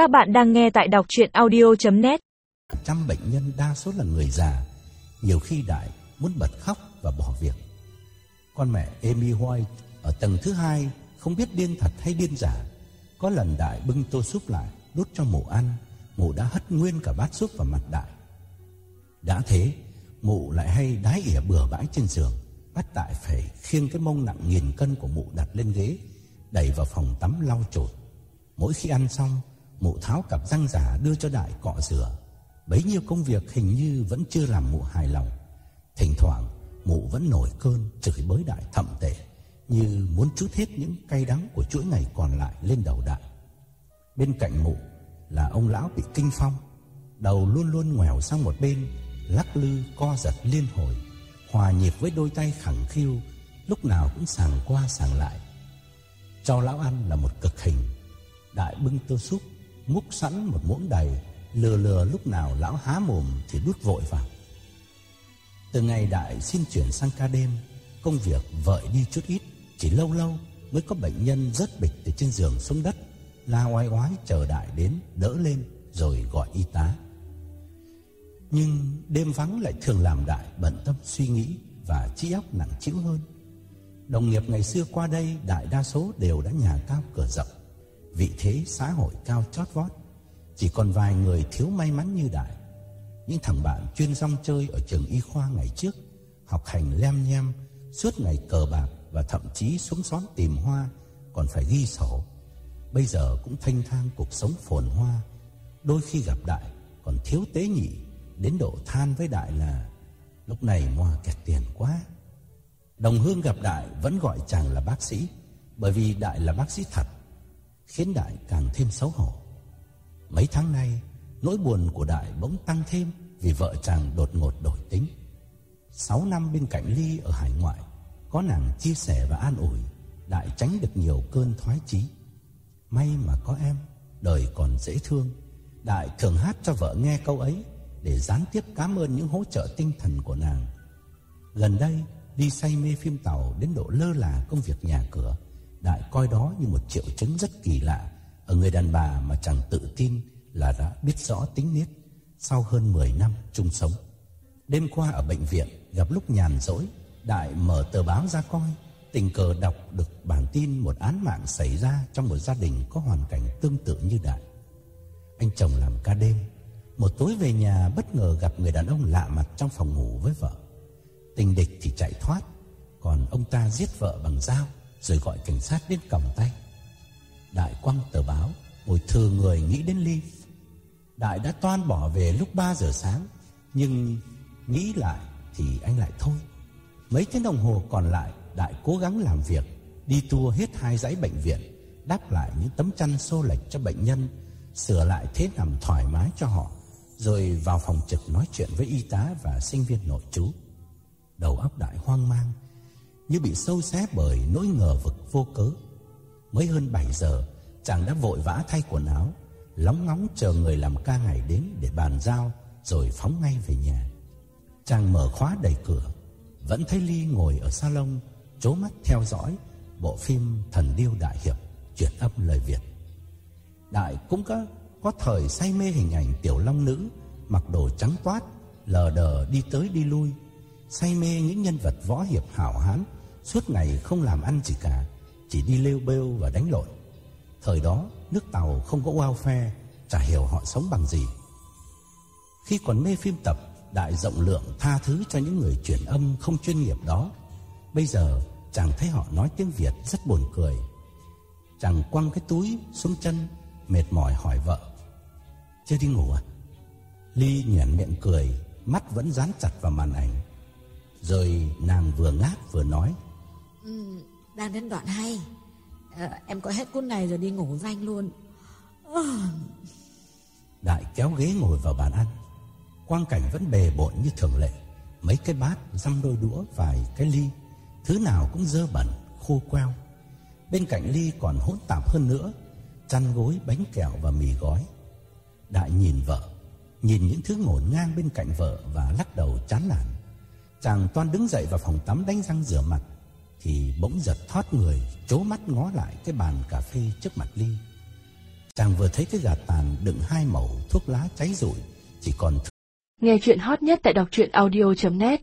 Các bạn đang nghe tại đọc chuyện audio.net Trăm bệnh nhân đa số là người già, Nhiều khi Đại, muốn bật khóc và bỏ việc. Con mẹ Amy White ở tầng thứ hai Không biết điên thật hay điên giả, Có lần Đại bưng tô súp lại, Đút cho mụ ăn, Mụ đã hất nguyên cả bát súp vào mặt Đại. Đã thế, Mụ lại hay đái ỉa bừa bãi trên giường, Bắt Đại phải khiêng cái mông nặng nghìn cân của mụ đặt lên ghế, Đẩy vào phòng tắm lau chùi Mỗi khi ăn xong Mụ tháo cặp răng giả đưa cho Đại cọ rửa. Bấy nhiêu công việc hình như vẫn chưa làm mụ hài lòng. Thỉnh thoảng mụ vẫn nổi cơn chửi bới Đại thậm tệ, Như muốn trút hết những cay đắng của chuỗi ngày còn lại lên đầu Đại. Bên cạnh mụ là ông lão bị kinh phong, Đầu luôn luôn ngoèo sang một bên, Lắc lư co giật liên hồi, Hòa nhịp với đôi tay khẳng khiu, Lúc nào cũng sàng qua sàng lại. Cho lão ăn là một cực hình, Đại bưng tô súp Múc sẵn một muỗng đầy, Lừa lừa lúc nào lão há mồm Thì đút vội vào. Từ ngày Đại xin chuyển sang ca đêm, Công việc vợi đi chút ít, Chỉ lâu lâu mới có bệnh nhân rớt bịch Từ trên giường xuống đất, La oai oái chờ Đại đến đỡ lên Rồi gọi y tá. Nhưng đêm vắng lại thường làm Đại bận tâm suy nghĩ Và trí óc nặng chịu hơn. Đồng nghiệp ngày xưa qua đây Đại đa số đều đã nhà cao cửa rộng. Vị thế xã hội cao chót vót. Chỉ còn vài người thiếu may mắn như Đại. Những thằng bạn chuyên rong chơi Ở trường y khoa ngày trước, Học hành lem nhem, Suốt ngày cờ bạc Và thậm chí xuống xóm tìm hoa, Còn phải ghi sổ. Bây giờ cũng thanh thang cuộc sống phồn hoa. Đôi khi gặp Đại Còn thiếu tế nhị, Đến độ than với Đại là, Lúc này moa kẹt tiền quá. Đồng hương gặp Đại vẫn gọi chàng là bác sĩ, Bởi vì Đại là bác sĩ thật. Khiến Đại càng thêm xấu hổ. Mấy tháng nay, Nỗi buồn của Đại bỗng tăng thêm Vì vợ chàng đột ngột đổi tính. Sáu năm bên cạnh Ly ở hải ngoại, Có nàng chia sẻ và an ủi, Đại tránh được nhiều cơn thoái chí. May mà có em, Đời còn dễ thương, Đại thường hát cho vợ nghe câu ấy Để gián tiếp cảm ơn những hỗ trợ tinh thần của nàng. Gần đây Đi say mê phim tàu Đến độ lơ là công việc nhà cửa. Đại coi đó như một triệu chứng rất kỳ lạ. Ở người đàn bà mà chẳng tự tin Là đã biết rõ tính nết, Sau hơn 10 năm chung sống. Đêm qua ở bệnh viện, Gặp lúc nhàn rỗi, Đại mở tờ báo ra coi, Tình cờ đọc được bản tin một án mạng xảy ra Trong một gia đình có hoàn cảnh tương tự như Đại. Anh chồng làm ca đêm, Một tối về nhà bất ngờ gặp người đàn ông lạ mặt trong phòng ngủ với vợ. Tình địch thì chạy thoát, Còn ông ta giết vợ bằng dao. Rồi gọi cảnh sát đến cầm tay. Đại quăng tờ báo Ngồi thừa người nghĩ đến Ly. Đại đã toan bỏ về lúc 3 giờ sáng, Nhưng nghĩ lại Thì anh lại thôi. Mấy tiếng đồng hồ còn lại, Đại cố gắng làm việc, Đi tour hết hai dãy bệnh viện Đáp lại những tấm chăn xô lệch cho bệnh nhân, Sửa lại thế nằm thoải mái cho họ, Rồi vào phòng trực nói chuyện với y tá Và sinh viên nội trú. Đầu óc Đại hoang mang như bị sâu xé bởi nỗi ngờ vực vô cớ. Mới hơn 7 giờ, Chàng đã vội vã thay quần áo, Lóng ngóng chờ người làm ca ngày đến Để bàn giao Rồi phóng ngay về nhà. Chàng mở khóa đẩy cửa, Vẫn thấy Ly ngồi ở salon Chố mắt theo dõi Bộ phim Thần Điêu Đại Hiệp Chuyển âm lời Việt. Đại cũng có có thời say mê hình ảnh tiểu long nữ, Mặc đồ trắng toát, Lờ đờ đi tới đi lui, Say mê những nhân vật võ hiệp hảo hán Suốt ngày không làm ăn gì cả, Chỉ đi lêu bêu và đánh lộn. Thời đó, nước tàu không có welfare Chả hiểu họ sống bằng gì. Khi còn mê phim tập, Đại rộng lượng tha thứ cho những người chuyển âm không chuyên nghiệp đó. Bây giờ, chàng thấy họ nói tiếng Việt rất buồn cười. Chàng quăng cái túi xuống chân, Mệt mỏi hỏi vợ. Chưa đi ngủ à? Ly nhuyễn miệng cười, Mắt vẫn dán chặt vào màn ảnh. Rồi nàng vừa ngáp vừa nói ừ, Đang đến đoạn hay. À, Em có hết cuốn này rồi đi ngủ với anh luôn. À. Đại kéo ghế ngồi vào bàn ăn. Quang cảnh vẫn bề bộn như thường lệ. Mấy cái bát, dăm đôi đũa, vài cái ly. Thứ nào cũng dơ bẩn, khô queo. Bên cạnh ly còn hỗn tạp hơn nữa. Chăn gối, bánh kẹo và mì gói. Đại nhìn vợ. Nhìn những thứ ngổn ngang bên cạnh vợ Và lắc đầu chán nản. Chàng toan đứng dậy vào phòng tắm đánh răng rửa mặt. Thì bỗng giật thoát người Chố mắt ngó lại cái bàn cà phê trước mặt ly. Chàng vừa thấy cái gạt tàn đựng hai mẩu thuốc lá cháy rụi, chỉ còn Nghe chuyện hot nhất tại đọc truyện audio.net